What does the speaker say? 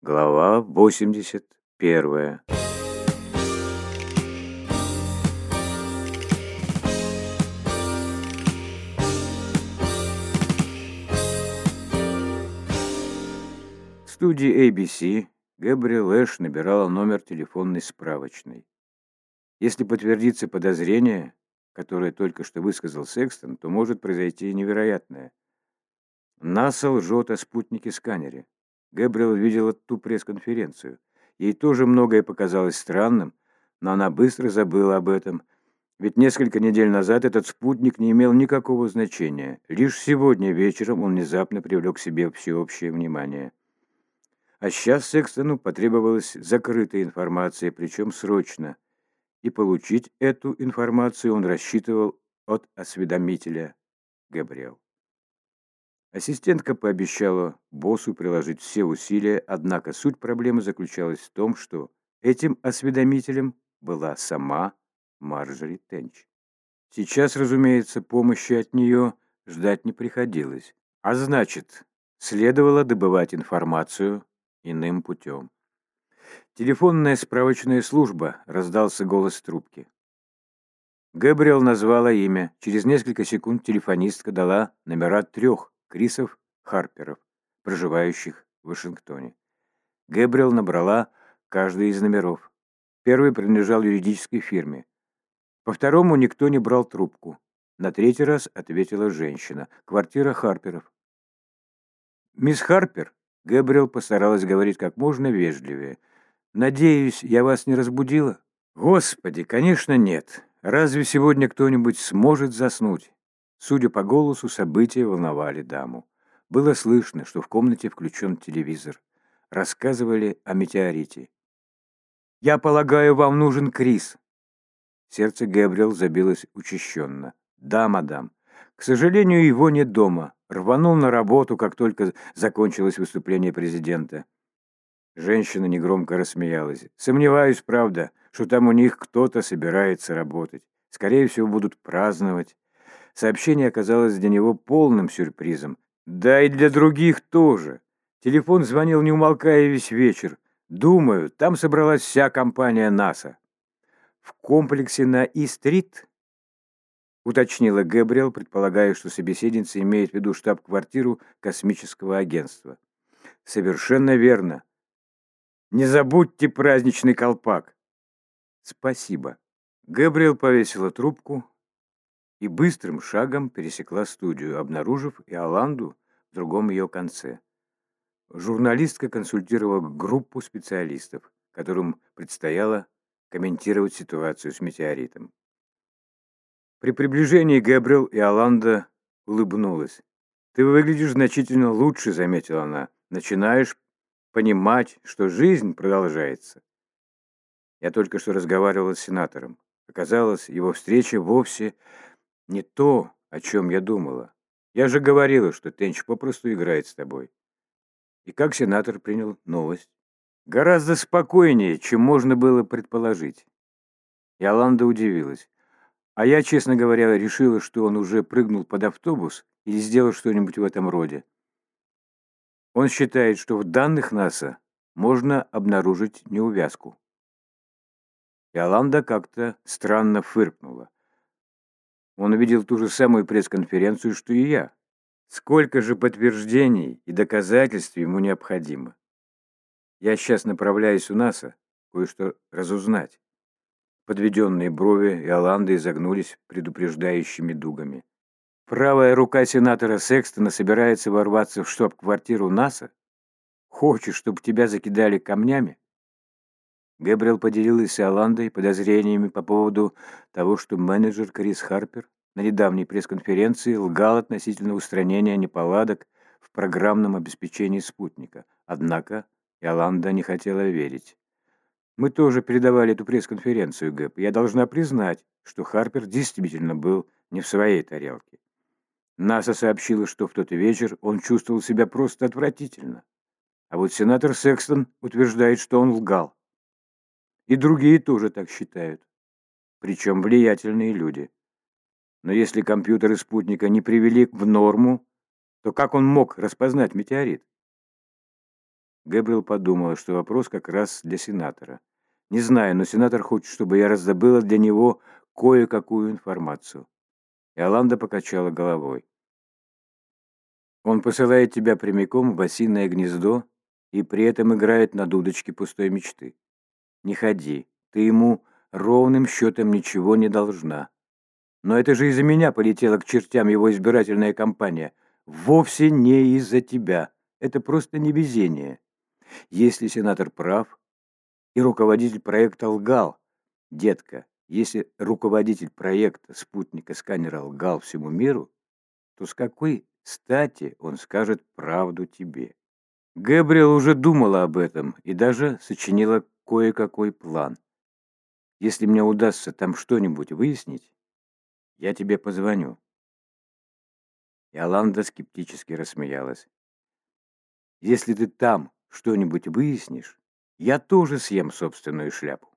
Глава 81. В студии ABC Гэбриэл Эш набирала номер телефонной справочной. Если подтвердится подозрение, которое только что высказал Секстон, то может произойти невероятное. НАСА лжет о спутнике-сканере. Гэбриэл видела ту пресс-конференцию. Ей тоже многое показалось странным, но она быстро забыла об этом. Ведь несколько недель назад этот спутник не имел никакого значения. Лишь сегодня вечером он внезапно привлек к себе всеобщее внимание. А сейчас Секстону потребовалась закрытая информация, причем срочно. И получить эту информацию он рассчитывал от осведомителя Габриэл. Ассистентка пообещала боссу приложить все усилия, однако суть проблемы заключалась в том, что этим осведомителем была сама Марджори Тенч. Сейчас, разумеется, помощи от нее ждать не приходилось, а значит, следовало добывать информацию иным путем. «Телефонная справочная служба», — раздался голос трубки. Габриэл назвала имя. Через несколько секунд телефонистка дала номера трех Крисов Харперов, проживающих в Вашингтоне. Гэбриэл набрала каждый из номеров. Первый принадлежал юридической фирме. По второму никто не брал трубку. На третий раз ответила женщина. Квартира Харперов. «Мисс Харпер?» Гэбриэл постаралась говорить как можно вежливее. «Надеюсь, я вас не разбудила?» «Господи, конечно, нет. Разве сегодня кто-нибудь сможет заснуть?» Судя по голосу, события волновали даму. Было слышно, что в комнате включен телевизор. Рассказывали о метеорите. «Я полагаю, вам нужен Крис». Сердце Гэбриэл забилось учащенно. «Да, мадам. К сожалению, его нет дома. Рванул на работу, как только закончилось выступление президента». Женщина негромко рассмеялась. «Сомневаюсь, правда, что там у них кто-то собирается работать. Скорее всего, будут праздновать. Сообщение оказалось для него полным сюрпризом. Да и для других тоже. Телефон звонил не умолкая весь вечер. Думаю, там собралась вся компания НАСА. В комплексе на И-стрит, уточнила Гэбриэл, предполагая, что собеседница имеет в виду штаб-квартиру космического агентства. Совершенно верно. Не забудьте праздничный колпак. Спасибо. Гэбриэл повесила трубку, и быстрым шагом пересекла студию, обнаружив Иоланду в другом ее конце. Журналистка консультировала группу специалистов, которым предстояло комментировать ситуацию с метеоритом. При приближении Гэбриэл Иоланда улыбнулась. «Ты выглядишь значительно лучше», — заметила она. «Начинаешь понимать, что жизнь продолжается». Я только что разговаривала с сенатором. Оказалось, его встреча вовсе не то, о чем я думала. Я же говорила, что Тенч попросту играет с тобой. И как сенатор принял новость? Гораздо спокойнее, чем можно было предположить. Иоланда удивилась. А я, честно говоря, решила, что он уже прыгнул под автобус или сделал что-нибудь в этом роде. Он считает, что в данных НАСА можно обнаружить неувязку. Иоланда как-то странно фыркнула. Он увидел ту же самую пресс-конференцию, что и я. Сколько же подтверждений и доказательств ему необходимо? Я сейчас направляюсь у НАСА кое-что разузнать. Подведенные брови Иоланды изогнулись предупреждающими дугами. Правая рука сенатора Секстона собирается ворваться в штаб-квартиру НАСА? Хочешь, чтобы тебя закидали камнями? Гэбриэл поделилась с Иоландой подозрениями по поводу того, что менеджер Крис Харпер на недавней пресс-конференции лгал относительно устранения неполадок в программном обеспечении спутника. Однако Иоланда не хотела верить. «Мы тоже передавали эту пресс-конференцию, Гэб. Я должна признать, что Харпер действительно был не в своей тарелке. НАСА сообщила, что в тот вечер он чувствовал себя просто отвратительно. А вот сенатор Секстон утверждает, что он лгал. И другие тоже так считают. Причем влиятельные люди. Но если компьютеры спутника не привели в норму, то как он мог распознать метеорит? Гэбриэл подумала, что вопрос как раз для сенатора. Не знаю, но сенатор хочет, чтобы я раздобыла для него кое-какую информацию. И Аланда покачала головой. Он посылает тебя прямиком в осиное гнездо и при этом играет на дудочке пустой мечты. Не ходи, ты ему ровным счетом ничего не должна. Но это же из-за меня полетела к чертям его избирательная кампания. Вовсе не из-за тебя. Это просто невезение. Если сенатор прав, и руководитель проекта лгал, детка, если руководитель проекта спутника сканера лгал всему миру, то с какой стати он скажет правду тебе? Гэбриэл уже думала об этом и даже сочинила кое-какой план. Если мне удастся там что-нибудь выяснить, я тебе позвоню. И Аланда скептически рассмеялась. Если ты там что-нибудь выяснишь, я тоже съем собственную шляпу.